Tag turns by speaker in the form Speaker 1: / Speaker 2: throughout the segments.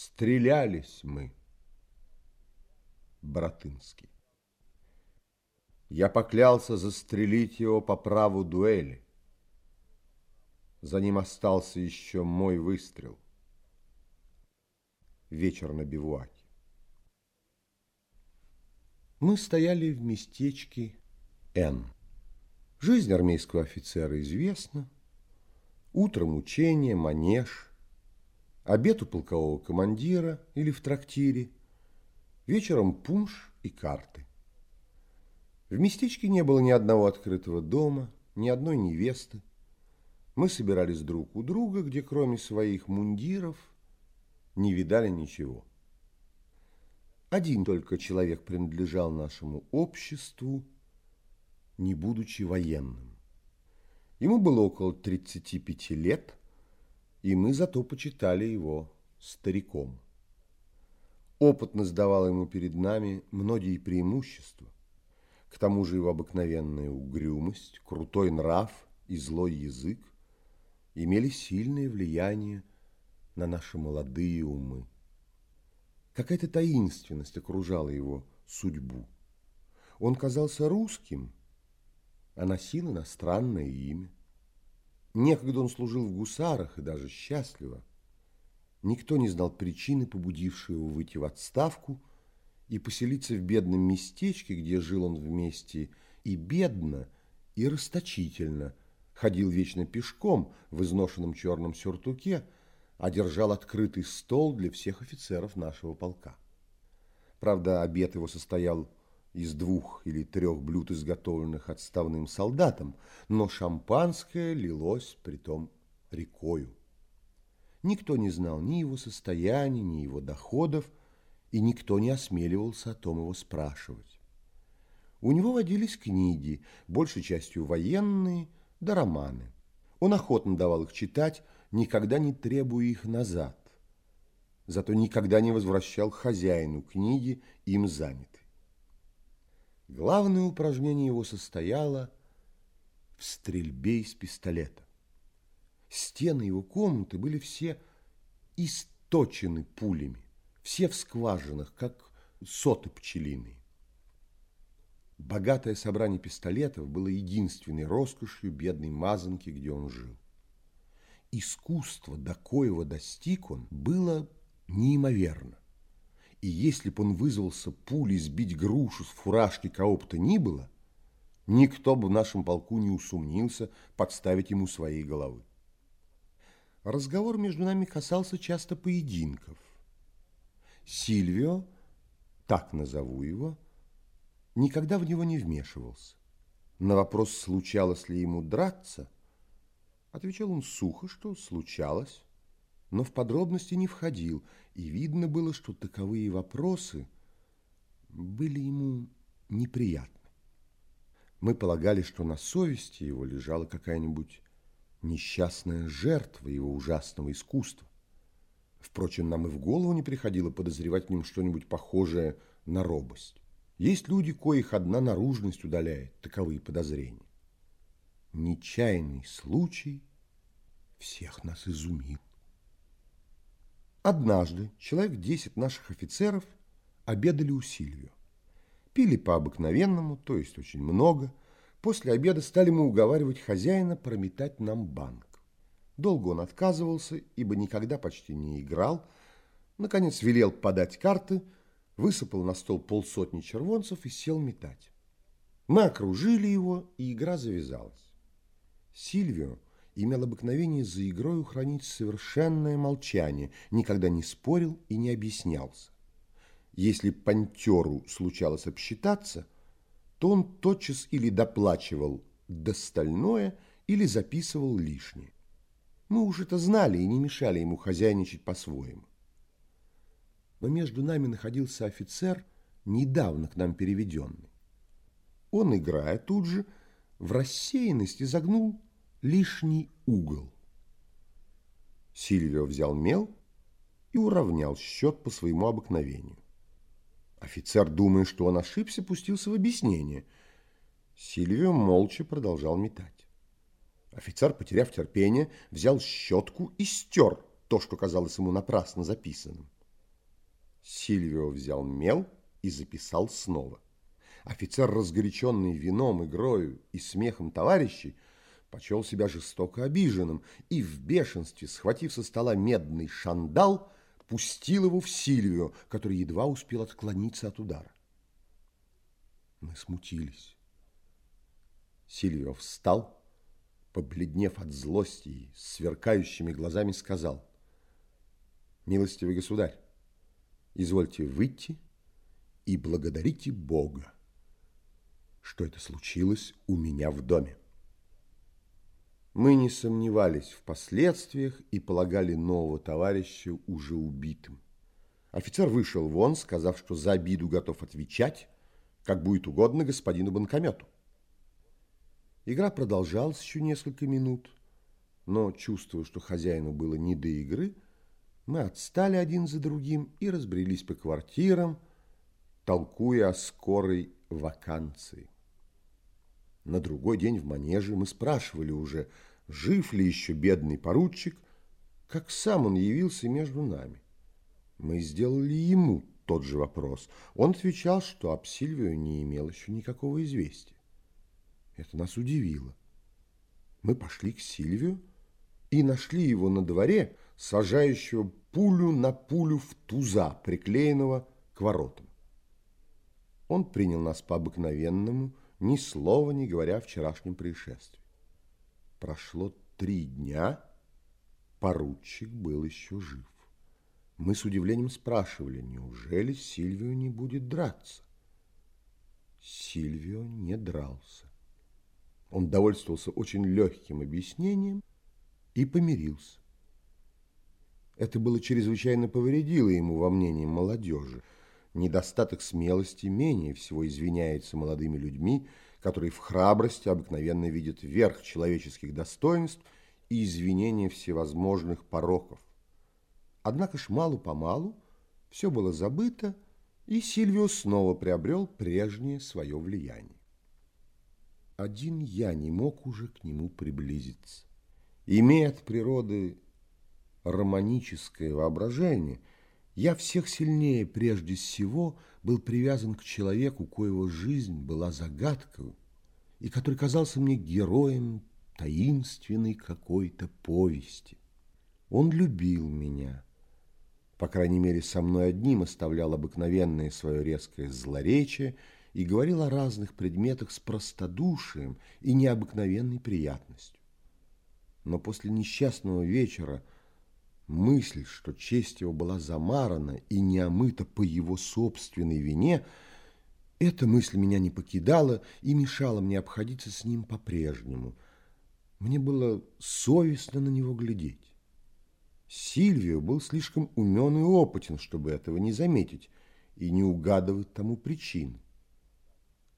Speaker 1: Стрелялись мы. Братынский. Я поклялся застрелить его по праву дуэли. За ним остался еще мой выстрел. Вечер на бивуаке. Мы стояли в местечке Н. Жизнь армейского офицера известна. Утром учение, манеж, обед у полкового командира или в трактире, вечером пунш и карты. В местечке не было ни одного открытого дома, ни одной невесты. Мы собирались друг у друга, где кроме своих мундиров не видали ничего. Один только человек принадлежал нашему обществу, не будучи военным. Ему было около 35 лет, и мы зато почитали его стариком. Опытность давала ему перед нами многие преимущества. К тому же его обыкновенная угрюмость, крутой нрав и злой язык имели сильное влияние на наши молодые умы. Какая-то таинственность окружала его судьбу. Он казался русским, а носил иностранное имя. Некогда он служил в гусарах и даже счастливо. Никто не знал причины, побудившей его выйти в отставку и поселиться в бедном местечке, где жил он вместе и бедно, и расточительно, ходил вечно пешком в изношенном черном сюртуке, одержал открытый стол для всех офицеров нашего полка. Правда, обед его состоял из двух или трех блюд, изготовленных отставным солдатом, но шампанское лилось притом рекою. Никто не знал ни его состояния, ни его доходов, и никто не осмеливался о том его спрашивать. У него водились книги, большей частью военные, да романы. Он охотно давал их читать, никогда не требуя их назад. Зато никогда не возвращал хозяину книги, им занятой. Главное упражнение его состояло в стрельбе из пистолета. Стены его комнаты были все источены пулями, все в скважинах, как соты пчелиные. Богатое собрание пистолетов было единственной роскошью бедной мазанки, где он жил искусство, до коего достиг он, было неимоверно. И если бы он вызвался пулей сбить грушу с фуражки кого бы то ни было, никто бы в нашем полку не усомнился подставить ему своей головы. Разговор между нами касался часто поединков. Сильвио, так назову его, никогда в него не вмешивался. На вопрос, случалось ли ему драться, Отвечал он сухо, что случалось, но в подробности не входил, и видно было, что таковые вопросы были ему неприятны. Мы полагали, что на совести его лежала какая-нибудь несчастная жертва его ужасного искусства. Впрочем, нам и в голову не приходило подозревать в нем что-нибудь похожее на робость. Есть люди, коих одна наружность удаляет таковые подозрения. Нечаянный случай всех нас изумил. Однажды человек десять наших офицеров обедали у Сильвио. Пили по-обыкновенному, то есть очень много. После обеда стали мы уговаривать хозяина прометать нам банк. Долго он отказывался, ибо никогда почти не играл. Наконец велел подать карты, высыпал на стол полсотни червонцев и сел метать. Мы окружили его, и игра завязалась. Сильвио имел обыкновение за игрой хранить совершенное молчание, никогда не спорил и не объяснялся. Если пантеру случалось обсчитаться, то он тотчас или доплачивал достальное, или записывал лишнее. Мы уж это знали и не мешали ему хозяйничать по-своему. Но между нами находился офицер, недавно к нам переведенный. Он, играя тут же, в рассеянности загнул лишний угол. Сильвио взял мел и уравнял счет по своему обыкновению. Офицер, думая, что он ошибся, пустился в объяснение. Сильвио молча продолжал метать. Офицер, потеряв терпение, взял щетку и стер то, что казалось ему напрасно записанным. Сильвио взял мел и записал снова. Офицер, разгоряченный вином, игрою и смехом товарищей, почел себя жестоко обиженным и в бешенстве, схватив со стола медный шандал, пустил его в Сильвию, который едва успел отклониться от удара. Мы смутились. Сильвио встал, побледнев от злости и сверкающими глазами сказал, «Милостивый государь, извольте выйти и благодарите Бога, что это случилось у меня в доме». Мы не сомневались в последствиях и полагали нового товарища уже убитым. Офицер вышел вон, сказав, что за обиду готов отвечать, как будет угодно господину банкомету. Игра продолжалась еще несколько минут, но, чувствуя, что хозяину было не до игры, мы отстали один за другим и разбрелись по квартирам, толкуя о скорой вакансии. На другой день в манеже мы спрашивали уже, жив ли еще бедный поручик, как сам он явился между нами. Мы сделали ему тот же вопрос. Он отвечал, что об Сильвию не имел еще никакого известия. Это нас удивило. Мы пошли к Сильвию и нашли его на дворе, сажающего пулю на пулю в туза, приклеенного к воротам. Он принял нас по-обыкновенному, ни слова не говоря о вчерашнем происшествии. Прошло три дня, поручик был еще жив. Мы с удивлением спрашивали, неужели Сильвио не будет драться? Сильвио не дрался. Он довольствовался очень легким объяснением и помирился. Это было чрезвычайно повредило ему во мнении молодежи – недостаток смелости менее всего извиняется молодыми людьми, которые в храбрости обыкновенно видят верх человеческих достоинств и извинения всевозможных пороков. Однако ж мало-помалу все было забыто, и Сильвио снова приобрел прежнее свое влияние. Один я не мог уже к нему приблизиться. Имея от природы романическое воображение – я всех сильнее прежде всего был привязан к человеку, коего жизнь была загадкой, и который казался мне героем таинственной какой-то повести. Он любил меня. По крайней мере, со мной одним оставлял обыкновенное свое резкое злоречие и говорил о разных предметах с простодушием и необыкновенной приятностью. Но после несчастного вечера Мысль, что честь его была замарана и не омыта по его собственной вине, эта мысль меня не покидала и мешала мне обходиться с ним по-прежнему. Мне было совестно на него глядеть. Сильвио был слишком умен и опытен, чтобы этого не заметить и не угадывать тому причин.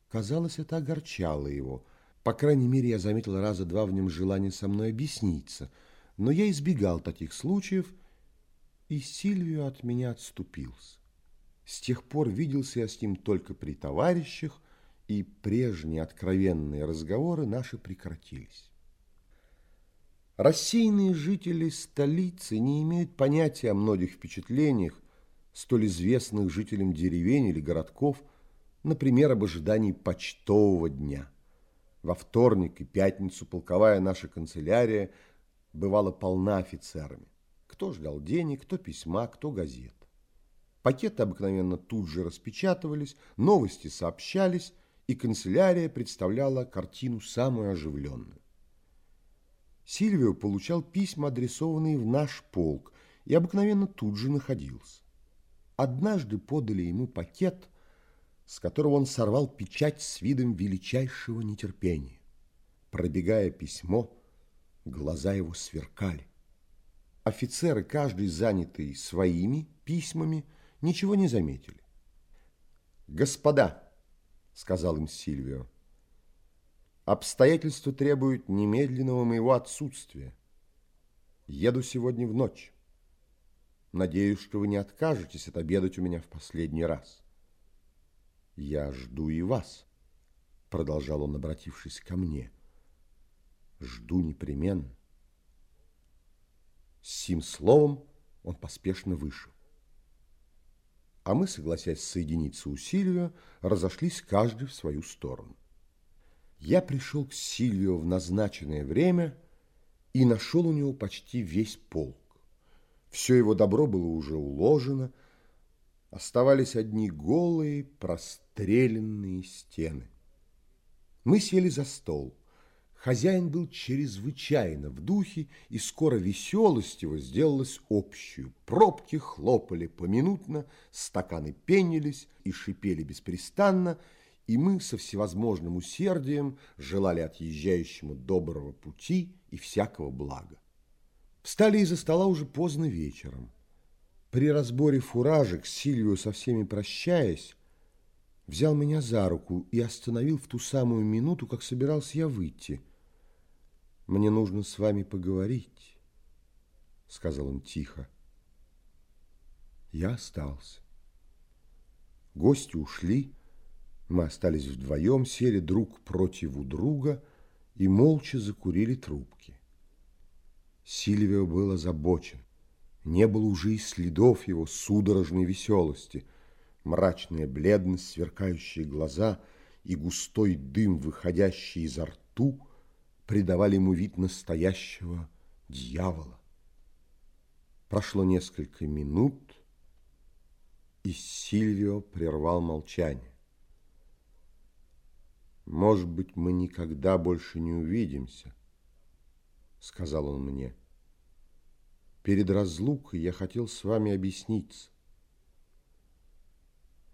Speaker 1: Казалось, это огорчало его. По крайней мере, я заметил раза два в нем желание со мной объясниться – но я избегал таких случаев, и Сильвио от меня отступился. С тех пор виделся я с ним только при товарищах, и прежние откровенные разговоры наши прекратились. Рассеянные жители столицы не имеют понятия о многих впечатлениях, столь известных жителям деревень или городков, например, об ожидании почтового дня. Во вторник и пятницу полковая наша канцелярия – бывала полна офицерами. Кто ждал денег, кто письма, кто газет. Пакеты обыкновенно тут же распечатывались, новости сообщались, и канцелярия представляла картину самую оживленную. Сильвио получал письма, адресованные в наш полк, и обыкновенно тут же находился. Однажды подали ему пакет, с которого он сорвал печать с видом величайшего нетерпения. Пробегая письмо, Глаза его сверкали. Офицеры, каждый занятый своими письмами, ничего не заметили. «Господа», — сказал им Сильвио, — «обстоятельства требуют немедленного моего отсутствия. Еду сегодня в ночь. Надеюсь, что вы не откажетесь отобедать у меня в последний раз. Я жду и вас», — продолжал он, обратившись ко мне, — жду непременно. С сим словом он поспешно вышел. а мы, согласясь соединиться у Сильвио, разошлись каждый в свою сторону. Я пришел к Сильвио в назначенное время и нашел у него почти весь полк. Все его добро было уже уложено, оставались одни голые, простреленные стены. Мы сели за стол. Хозяин был чрезвычайно в духе, и скоро веселость его сделалась общую. Пробки хлопали поминутно, стаканы пенились и шипели беспрестанно, и мы со всевозможным усердием желали отъезжающему доброго пути и всякого блага. Встали из-за стола уже поздно вечером. При разборе фуражек Сильвио со всеми прощаясь, взял меня за руку и остановил в ту самую минуту, как собирался я выйти. «Мне нужно с вами поговорить», — сказал он тихо. Я остался. Гости ушли, мы остались вдвоем, сели друг против друга и молча закурили трубки. Сильвио был озабочен. Не было уже и следов его судорожной веселости — мрачная бледность, сверкающие глаза и густой дым, выходящий изо рту, придавали ему вид настоящего дьявола. Прошло несколько минут, и Сильвио прервал молчание. «Может быть, мы никогда больше не увидимся», — сказал он мне. «Перед разлукой я хотел с вами объясниться.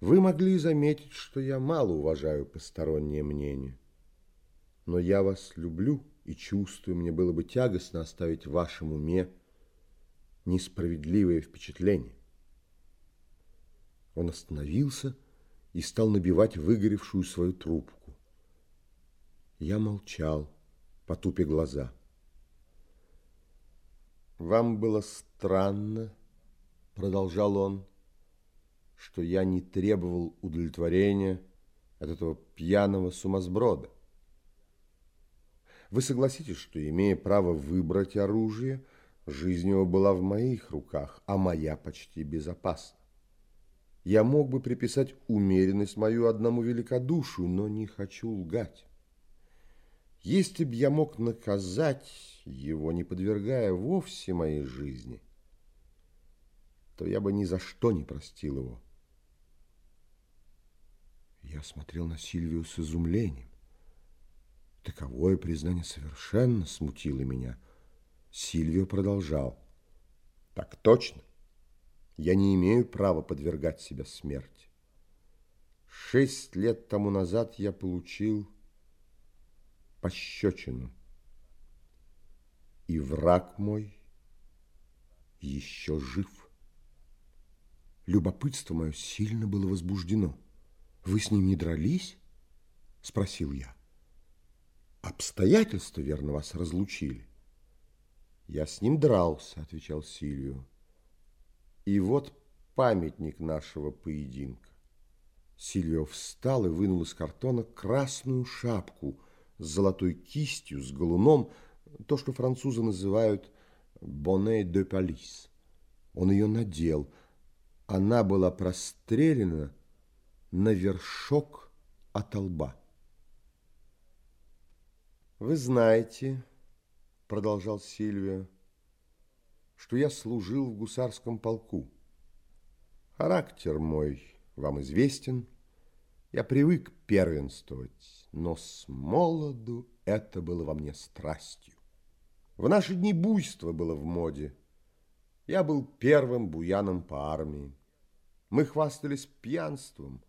Speaker 1: Вы могли заметить, что я мало уважаю постороннее мнение. Но я вас люблю и чувствую, мне было бы тягостно оставить в вашем уме несправедливое впечатление. Он остановился и стал набивать выгоревшую свою трубку. Я молчал, потупя глаза. «Вам было странно, — продолжал он, — что я не требовал удовлетворения от этого пьяного сумасброда. Вы согласитесь, что, имея право выбрать оружие, жизнь его была в моих руках, а моя почти безопасна. Я мог бы приписать умеренность мою одному великодушию, но не хочу лгать. Если б я мог наказать его, не подвергая вовсе моей жизни, то я бы ни за что не простил его. Я смотрел на Сильвию с изумлением. Таковое признание совершенно смутило меня. Сильвио продолжал. Так точно. Я не имею права подвергать себя смерти. Шесть лет тому назад я получил пощечину. И враг мой еще жив. Любопытство мое сильно было возбуждено. Вы с ним не дрались? Спросил я. Обстоятельства, верно, вас разлучили. Я с ним дрался, отвечал Сильвио. И вот памятник нашего поединка. Сильвио встал и вынул из картона красную шапку с золотой кистью, с галуном, то, что французы называют «bonnet de police». Он ее надел. Она была прострелена на вершок от лба. «Вы знаете, — продолжал Сильвия, — что я служил в гусарском полку. Характер мой вам известен, я привык первенствовать, но с молоду это было во мне страстью. В наши дни буйство было в моде. Я был первым буяном по армии. Мы хвастались пьянством,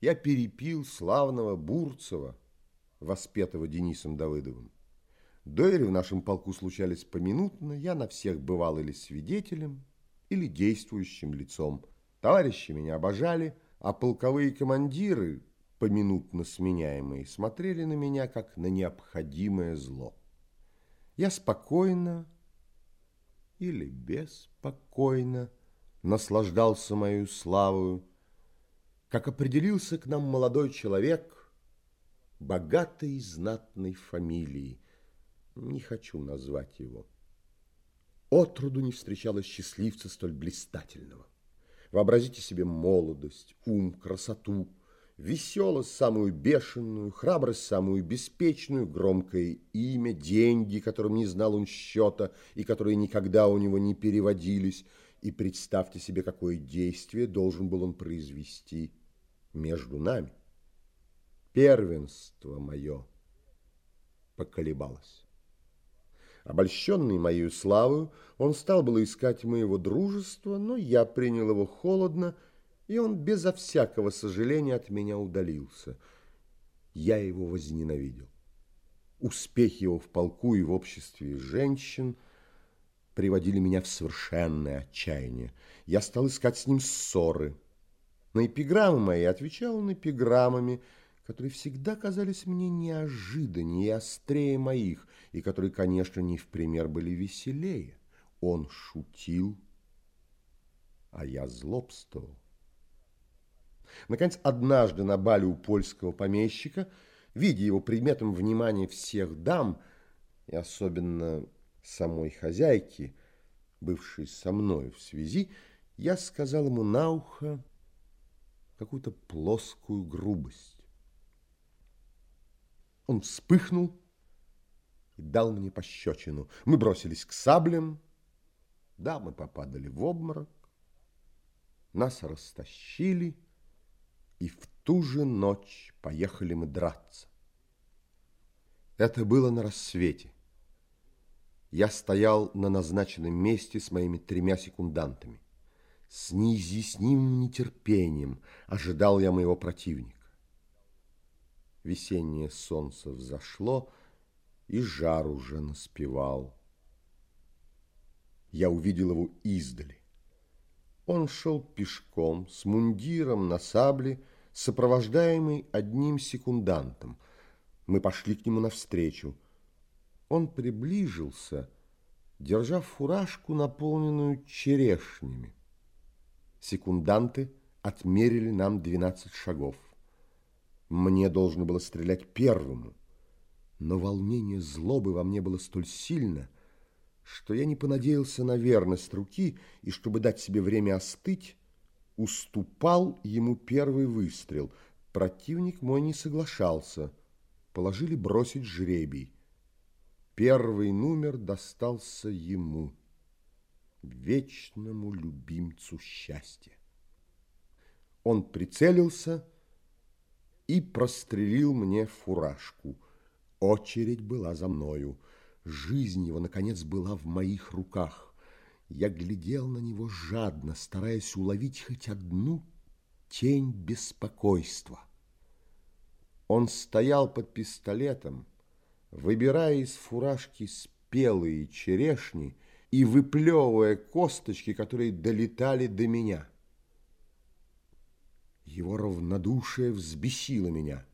Speaker 1: я перепил славного Бурцева, воспетого Денисом Давыдовым. Дуэли в нашем полку случались поминутно, я на всех бывал или свидетелем, или действующим лицом. Товарищи меня обожали, а полковые командиры, поминутно сменяемые, смотрели на меня, как на необходимое зло. Я спокойно или беспокойно наслаждался мою славою, как определился к нам молодой человек богатой и знатной фамилии. Не хочу назвать его. Отроду не встречалось счастливца столь блистательного. Вообразите себе молодость, ум, красоту, веселость самую бешеную, храбрость самую беспечную, громкое имя, деньги, которым не знал он счета и которые никогда у него не переводились. И представьте себе, какое действие должен был он произвести между нами. Первенство мое поколебалось. Обольщенный моей славою, он стал было искать моего дружества, но я принял его холодно, и он безо всякого сожаления от меня удалился. Я его возненавидел. Успехи его в полку и в обществе женщин приводили меня в совершенное отчаяние. Я стал искать с ним ссоры. На эпиграммы мои отвечал он эпиграммами, которые всегда казались мне неожиданнее и острее моих, и которые, конечно, не в пример были веселее. Он шутил, а я злобствовал. Наконец, однажды на бале у польского помещика, видя его предметом внимания всех дам, и особенно самой хозяйки, бывшей со мной в связи, я сказал ему на ухо какую-то плоскую грубость. Он вспыхнул и дал мне пощечину. Мы бросились к саблям. Да, мы попадали в обморок. Нас растащили, и в ту же ночь поехали мы драться. Это было на рассвете. Я стоял на назначенном месте с моими тремя секундантами. С неизъяснимым нетерпением ожидал я моего противника. Весеннее солнце взошло, и жар уже наспевал. Я увидел его издали. Он шел пешком, с мундиром на сабле, сопровождаемый одним секундантом. Мы пошли к нему навстречу. Он приближился, держа фуражку, наполненную черешнями. Секунданты отмерили нам двенадцать шагов. Мне должно было стрелять первому, но волнение злобы во мне было столь сильно, что я не понадеялся на верность руки и, чтобы дать себе время остыть, уступал ему первый выстрел. Противник мой не соглашался. Положили бросить жребий. Первый номер достался ему, вечному любимцу счастья. Он прицелился и прострелил мне фуражку. Очередь была за мною. Жизнь его, наконец, была в моих руках. Я глядел на него жадно, стараясь уловить хоть одну тень беспокойства. Он стоял под пистолетом, выбирая из фуражки спелые черешни и выплевывая косточки, которые долетали до меня. Его равнодушие взбесило меня.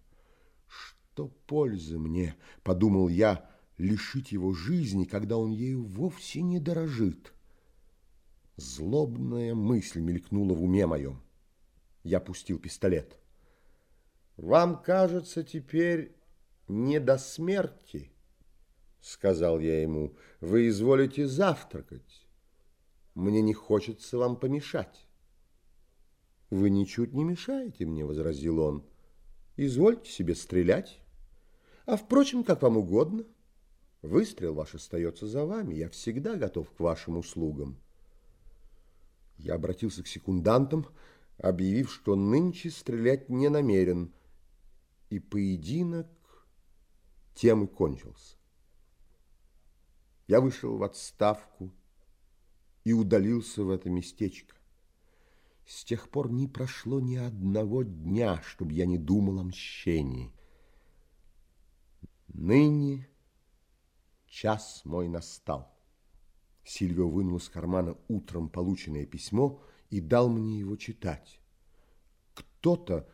Speaker 1: Что пользы мне, подумал я, лишить его жизни, когда он ею вовсе не дорожит? Злобная мысль мелькнула в уме моем. Я пустил пистолет. «Вам кажется теперь не до смерти?» Сказал я ему. «Вы изволите завтракать. Мне не хочется вам помешать». «Вы ничуть не мешаете мне», — возразил он. «Извольте себе стрелять. А, впрочем, как вам угодно. Выстрел ваш остается за вами. Я всегда готов к вашим услугам». Я обратился к секундантам, объявив, что нынче стрелять не намерен, и поединок тем и кончился. Я вышел в отставку и удалился в это местечко. С тех пор не прошло ни одного дня, чтобы я не думал о мщении. Ныне час мой настал. Сильвио вынул из кармана утром полученное письмо и дал мне его читать. Кто-то,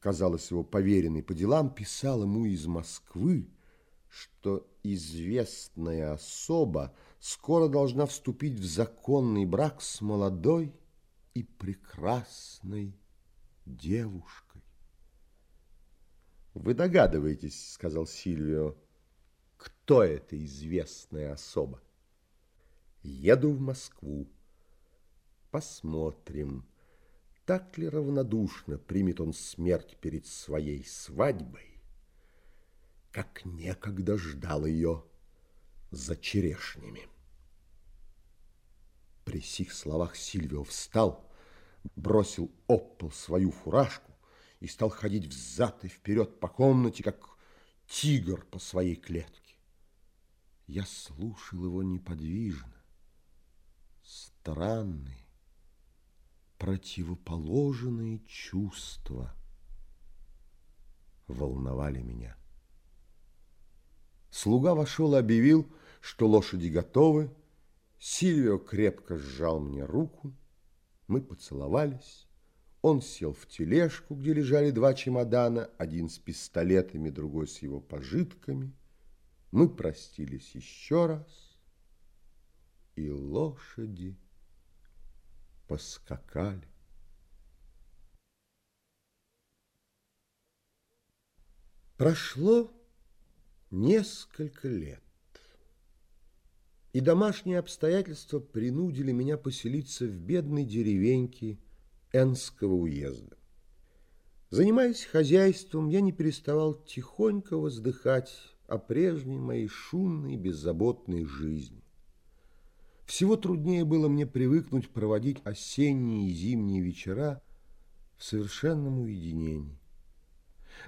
Speaker 1: казалось его поверенный по делам, писал ему из Москвы, что известная особа скоро должна вступить в законный брак с молодой и прекрасной девушкой. «Вы догадываетесь, — сказал Сильвио, — кто эта известная особа? Еду в Москву. Посмотрим. так ли равнодушно примет он смерть перед своей свадьбой, как некогда ждал ее за черешнями. При сих словах Сильвио встал, бросил об пол свою фуражку и стал ходить взад и вперед по комнате, как тигр по своей клетке. Я слушал его неподвижно. Странные, противоположные чувства волновали меня. Слуга вошел и объявил, что лошади готовы. Сильвио крепко сжал мне руку. Мы поцеловались. Он сел в тележку, где лежали два чемодана, один с пистолетами, другой с его пожитками. Мы простились еще раз, и лошади поскакали. Прошло несколько лет, и домашние обстоятельства принудили меня поселиться в бедной деревеньке Энского уезда. Занимаясь хозяйством, я не переставал тихонько воздыхать о прежней моей шумной беззаботной жизни. Всего труднее было мне привыкнуть проводить осенние и зимние вечера в совершенном уединении.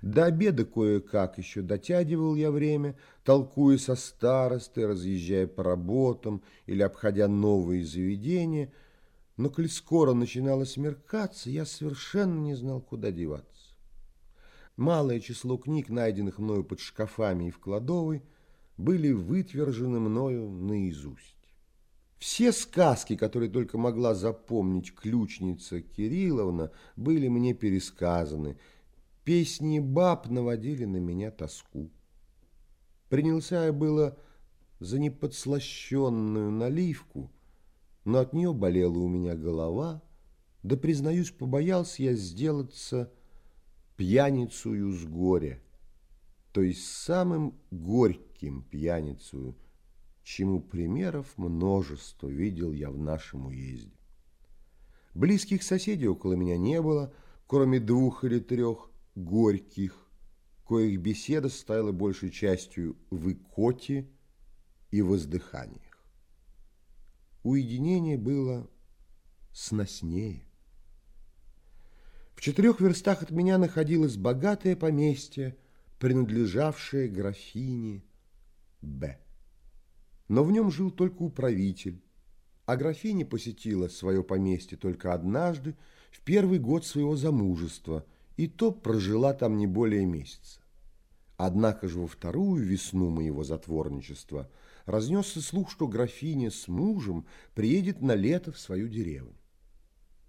Speaker 1: До обеда кое-как еще дотягивал я время, толкуя со старостой, разъезжая по работам или обходя новые заведения – но коль скоро начинало смеркаться, я совершенно не знал, куда деваться. Малое число книг, найденных мною под шкафами и в кладовой, были вытвержены мною наизусть. Все сказки, которые только могла запомнить ключница Кирилловна, были мне пересказаны. Песни баб наводили на меня тоску. Принялся я было за неподслащенную наливку – но от нее болела у меня голова, да, признаюсь, побоялся я сделаться пьяницею с горя, то есть самым горьким пьяницею, чему примеров множество видел я в нашем уезде. Близких соседей около меня не было, кроме двух или трех горьких, коих беседа стояла большей частью в икоте и воздыхании уединение было сноснее. В четырех верстах от меня находилось богатое поместье, принадлежавшее графине Б. Но в нем жил только управитель, а графиня посетила свое поместье только однажды, в первый год своего замужества, и то прожила там не более месяца. Однако же во вторую весну моего затворничества – разнесся слух, что графиня с мужем приедет на лето в свою деревню.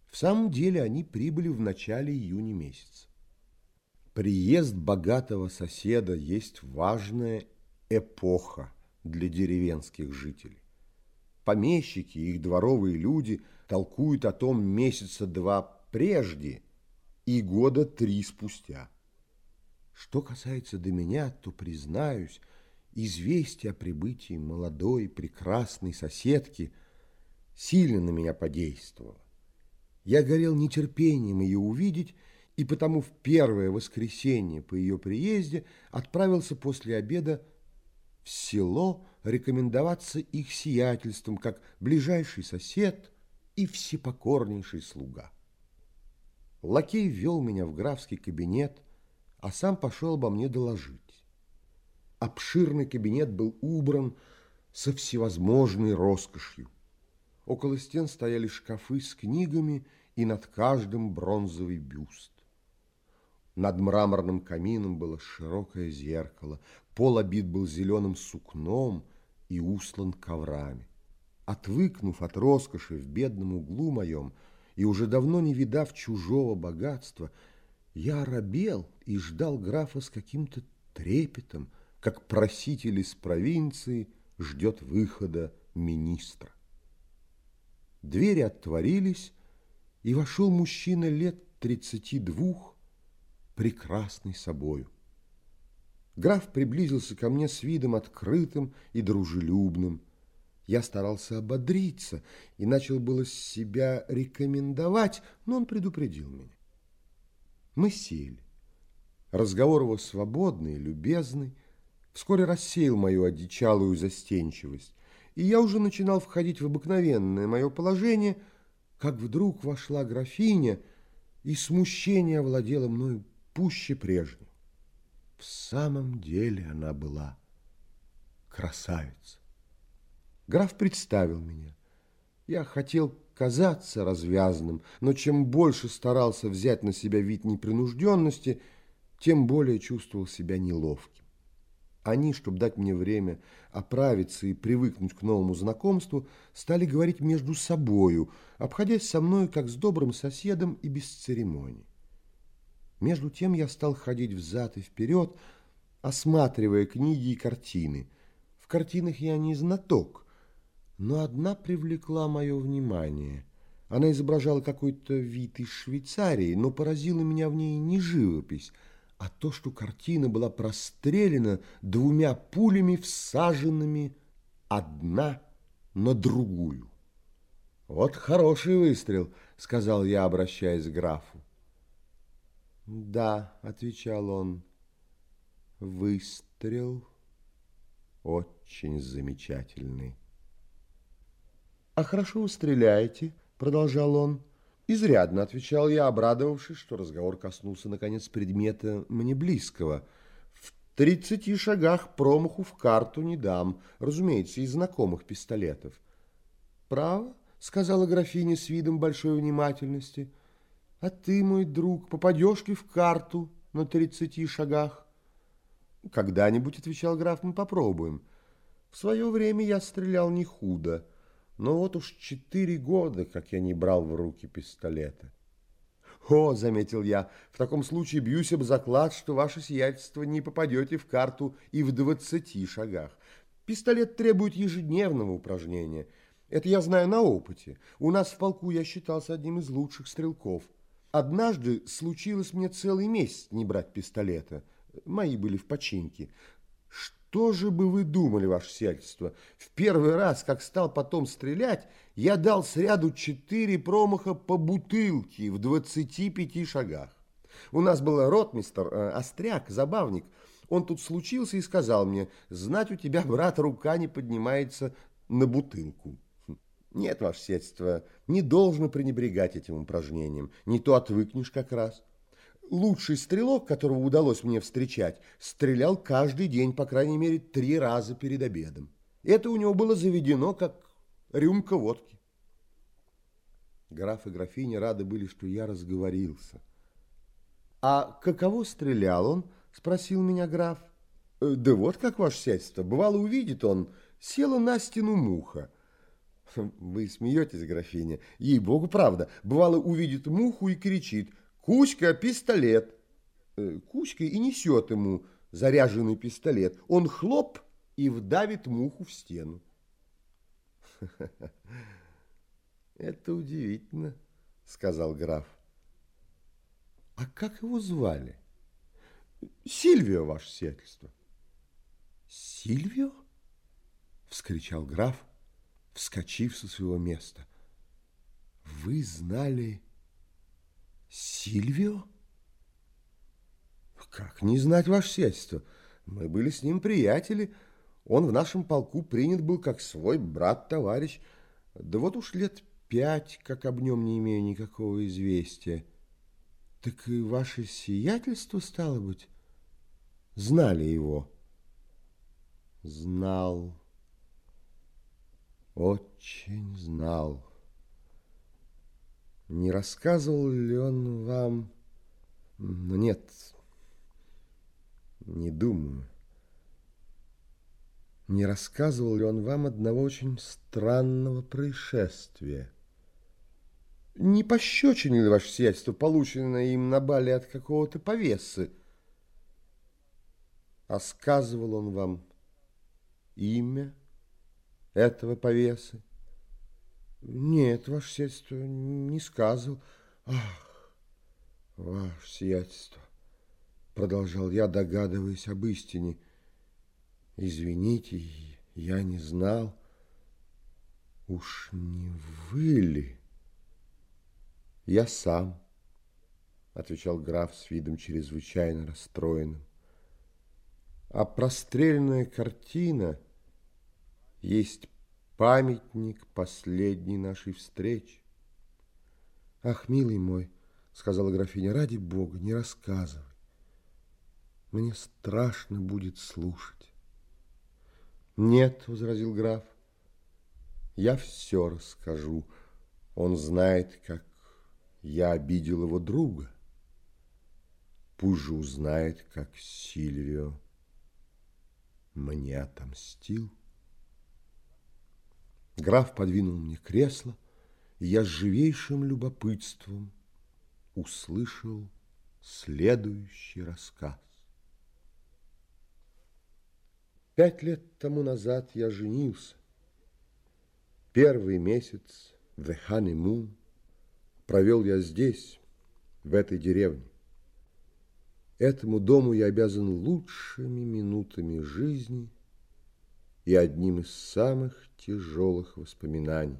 Speaker 1: В самом деле они прибыли в начале июня месяца. Приезд богатого соседа есть важная эпоха для деревенских жителей. Помещики и их дворовые люди толкуют о том месяца два прежде и года три спустя. Что касается до меня, то, признаюсь, известие о прибытии молодой, прекрасной соседки сильно на меня подействовало. Я горел нетерпением ее увидеть, и потому в первое воскресенье по ее приезде отправился после обеда в село рекомендоваться их сиятельством как ближайший сосед и всепокорнейший слуга. Лакей ввел меня в графский кабинет, а сам пошел обо мне доложить. Обширный кабинет был убран со всевозможной роскошью. Около стен стояли шкафы с книгами и над каждым бронзовый бюст. Над мраморным камином было широкое зеркало, пол обит был зеленым сукном и услан коврами. Отвыкнув от роскоши в бедном углу моем и уже давно не видав чужого богатства, я оробел и ждал графа с каким-то трепетом, как проситель из провинции ждет выхода министра. Двери отворились, и вошел мужчина лет тридцати двух, прекрасный собою. Граф приблизился ко мне с видом открытым и дружелюбным. Я старался ободриться и начал было себя рекомендовать, но он предупредил меня. Мы сели. Разговор его свободный, любезный, вскоре рассеял мою одичалую застенчивость, и я уже начинал входить в обыкновенное мое положение, как вдруг вошла графиня, и смущение овладело мною пуще прежнего. В самом деле она была красавица. Граф представил меня. Я хотел казаться развязанным, но чем больше старался взять на себя вид непринужденности, тем более чувствовал себя неловким. Они, чтобы дать мне время оправиться и привыкнуть к новому знакомству, стали говорить между собою, обходясь со мной как с добрым соседом и без церемоний. Между тем я стал ходить взад и вперед, осматривая книги и картины. В картинах я не знаток, но одна привлекла мое внимание. Она изображала какой-то вид из Швейцарии, но поразила меня в ней не живопись, а то, что картина была прострелена двумя пулями, всаженными одна на другую. «Вот хороший выстрел», — сказал я, обращаясь к графу. «Да», — отвечал он, — «выстрел очень замечательный». «А хорошо вы стреляете», — продолжал он. «Изрядно», — отвечал я, обрадовавшись, что разговор коснулся, наконец, предмета мне близкого. «В тридцати шагах промаху в карту не дам, разумеется, из знакомых пистолетов». «Право?» — сказала графиня с видом большой внимательности. «А ты, мой друг, попадешь ли в карту на тридцати шагах?» «Когда-нибудь», — отвечал граф, — «мы попробуем». В свое время я стрелял не худо. Но вот уж четыре года, как я не брал в руки пистолета. «О, — заметил я, — в таком случае бьюсь об заклад, что ваше сиятельство не попадете в карту и в двадцати шагах. Пистолет требует ежедневного упражнения. Это я знаю на опыте. У нас в полку я считался одним из лучших стрелков. Однажды случилось мне целый месяц не брать пистолета. Мои были в починке. Что же бы вы думали, ваше сельство? В первый раз, как стал потом стрелять, я дал сряду четыре промаха по бутылке в двадцати пяти шагах. У нас был ротмистер, э, остряк, забавник. Он тут случился и сказал мне, знать у тебя, брат, рука не поднимается на бутылку. Хм. Нет, ваше сельство, не должно пренебрегать этим упражнением. Не то отвыкнешь как раз лучший стрелок, которого удалось мне встречать, стрелял каждый день, по крайней мере, три раза перед обедом. Это у него было заведено, как рюмка водки. Граф и графиня рады были, что я разговорился. «А каково стрелял он?» – спросил меня граф. «Э, «Да вот как ваше сядьство. Бывало, увидит он, села на стену муха». «Вы смеетесь, графиня? Ей-богу, правда. Бывало, увидит муху и кричит – Кузька пистолет. Э, Кузька и несет ему заряженный пистолет. Он хлоп и вдавит муху в стену. Это удивительно, сказал граф. А как его звали? Сильвио, ваше сиятельство. Сильвио? Вскричал граф, вскочив со своего места. Вы знали Сильвио? Как не знать ваше сельство? Мы были с ним приятели. Он в нашем полку принят был как свой брат-товарищ. Да вот уж лет пять, как об нем не имею никакого известия. Так и ваше сиятельство, стало быть, знали его? Знал, очень знал. Не рассказывал ли он вам... Ну, нет, не думаю. Не рассказывал ли он вам одного очень странного происшествия? Не пощечинили ли ваше сиятельство, полученное им на бале от какого-то повесы? А сказывал он вам имя этого повесы? Нет, ваше сиятельство, не сказывал. Ах, ваше сиятельство, продолжал я, догадываясь об истине. Извините, я не знал. Уж не вы ли? Я сам, отвечал граф с видом чрезвычайно расстроенным. А прострельная картина есть памятник последней нашей встречи. Ах, милый мой, сказала графиня, ради бога, не рассказывай. Мне страшно будет слушать. Нет, возразил граф, я все расскажу. Он знает, как я обидел его друга. Пусть же узнает, как Сильвио мне отомстил. Граф подвинул мне кресло, и я с живейшим любопытством услышал следующий рассказ. Пять лет тому назад я женился. Первый месяц, the honeymoon, провел я здесь, в этой деревне. Этому дому я обязан лучшими минутами жизни и одним из самых тяжелых воспоминаний.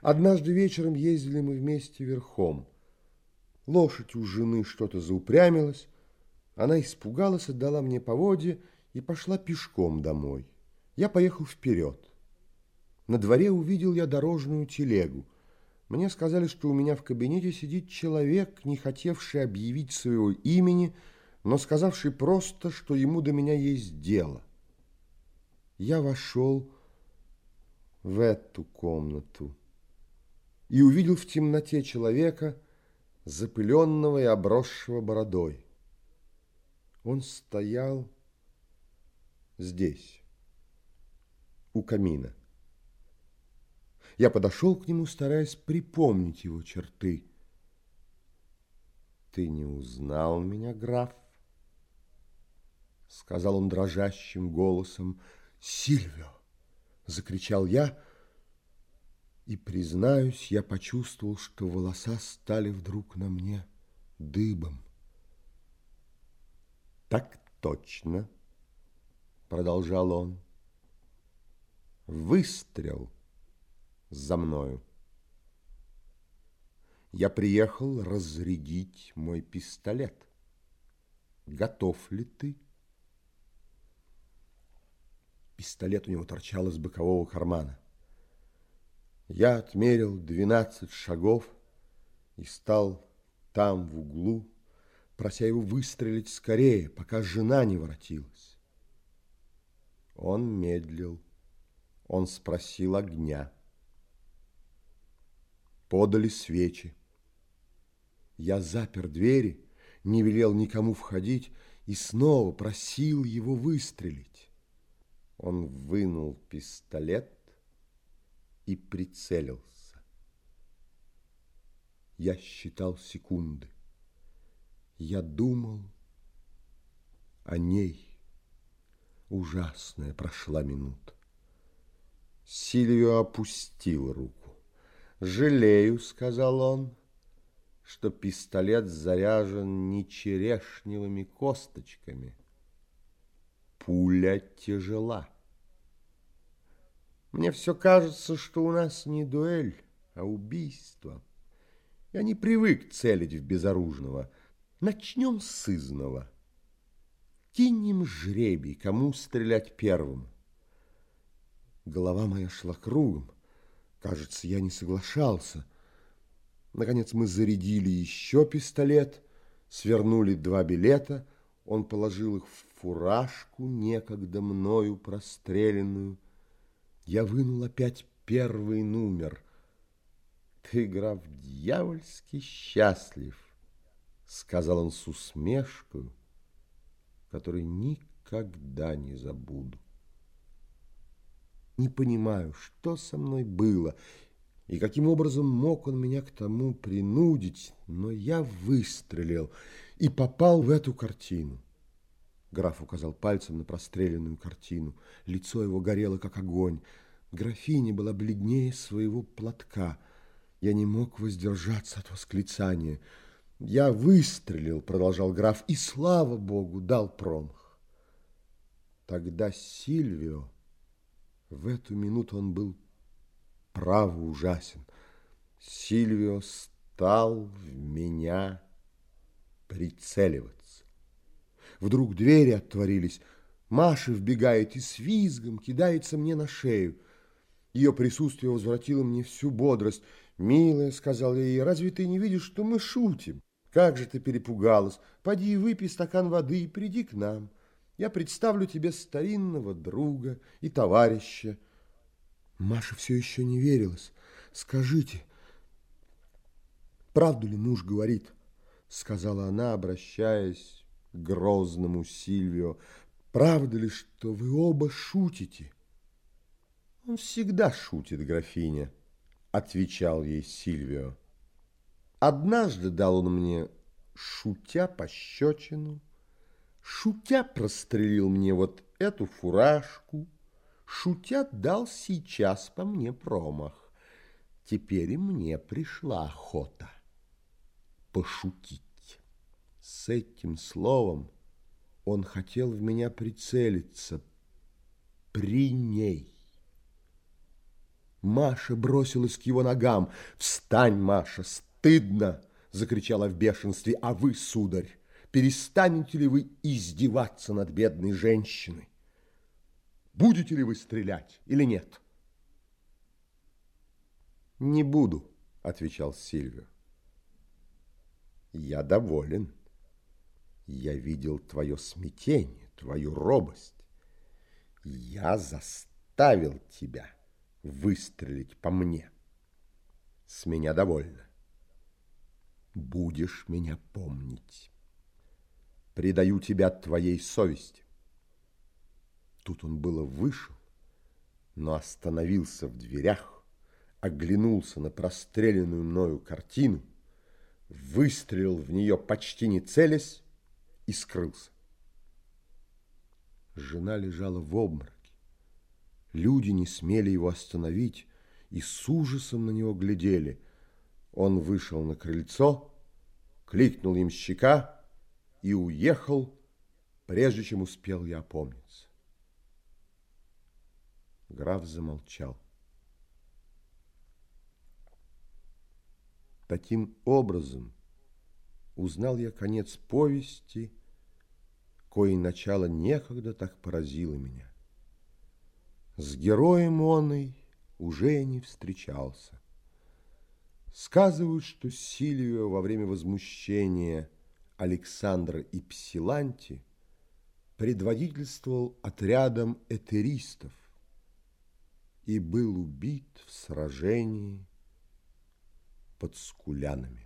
Speaker 1: Однажды вечером ездили мы вместе верхом. Лошадь у жены что-то заупрямилась. Она испугалась, отдала мне поводья и пошла пешком домой. Я поехал вперед. На дворе увидел я дорожную телегу. Мне сказали, что у меня в кабинете сидит человек, не хотевший объявить своего имени, но сказавший просто, что ему до меня есть дело. Я вошел в эту комнату и увидел в темноте человека, запыленного и обросшего бородой. Он стоял здесь, у камина. Я подошел к нему, стараясь припомнить его черты. «Ты не узнал меня, граф?» Сказал он дрожащим голосом. «Сильвио!» — закричал я, и, признаюсь, я почувствовал, что волоса стали вдруг на мне дыбом. «Так точно!» — продолжал он. «Выстрел!» за мною. Я приехал разрядить мой пистолет. Готов ли ты? Пистолет у него торчал из бокового кармана. Я отмерил двенадцать шагов и стал там, в углу, прося его выстрелить скорее, пока жена не воротилась. Он медлил. Он спросил огня подали свечи. Я запер двери, не велел никому входить и снова просил его выстрелить. Он вынул пистолет и прицелился. Я считал секунды. Я думал о ней. Ужасная прошла минута. Сильвио опустил руку. «Жалею», — сказал он, — «что пистолет заряжен не черешневыми косточками. Пуля тяжела. Мне все кажется, что у нас не дуэль, а убийство. Я не привык целить в безоружного. Начнем с сызного. Кинем жребий, кому стрелять первым. Голова моя шла кругом. Кажется, я не соглашался. Наконец мы зарядили еще пистолет, свернули два билета. Он положил их в фуражку, некогда мною простреленную. Я вынул опять первый номер. Ты, граф, дьявольски счастлив, сказал он с усмешкой, которой никогда не забуду не понимаю, что со мной было и каким образом мог он меня к тому принудить, но я выстрелил и попал в эту картину. Граф указал пальцем на простреленную картину. Лицо его горело, как огонь. Графиня была бледнее своего платка. Я не мог воздержаться от восклицания. «Я выстрелил», — продолжал граф, — «и, слава богу, дал промах». Тогда Сильвио в эту минуту он был право ужасен. Сильвио стал в меня прицеливаться. Вдруг двери отворились, Маша вбегает и с визгом кидается мне на шею. Ее присутствие возвратило мне всю бодрость. «Милая», — сказал я ей, — «разве ты не видишь, что мы шутим? Как же ты перепугалась! Поди и выпей стакан воды и приди к нам. Я представлю тебе старинного друга и товарища». Маша все еще не верилась. «Скажите, правду ли муж говорит?» — сказала она, обращаясь грозному Сильвио. «Правда ли, что вы оба шутите?» «Он всегда шутит, графиня», — отвечал ей Сильвио. «Однажды дал он мне, шутя, пощечину, шутя прострелил мне вот эту фуражку, шутя дал сейчас по мне промах. Теперь и мне пришла охота пошутить. С этим словом он хотел в меня прицелиться при ней. Маша бросилась к его ногам. «Встань, Маша, стыдно!» — закричала в бешенстве. «А вы, сударь, перестанете ли вы издеваться над бедной женщиной? Будете ли вы стрелять или нет?» «Не буду», — отвечал Сильвио. «Я доволен. Я видел твое смятение, твою робость. Я заставил тебя» выстрелить по мне. С меня довольно. Будешь меня помнить. Предаю тебя твоей совести. Тут он было вышел, но остановился в дверях, оглянулся на простреленную мною картину, выстрелил в нее почти не целясь и скрылся. Жена лежала в обмороке. Люди не смели его остановить и с ужасом на него глядели. Он вышел на крыльцо, кликнул им щека и уехал, прежде чем успел я опомниться. Граф замолчал. Таким образом узнал я конец повести, коей начало некогда так поразило меня. С героем он уже не встречался. Сказывают, что Сильвио во время возмущения Александра и Псиланти предводительствовал отрядом этеристов и был убит в сражении под Скулянами.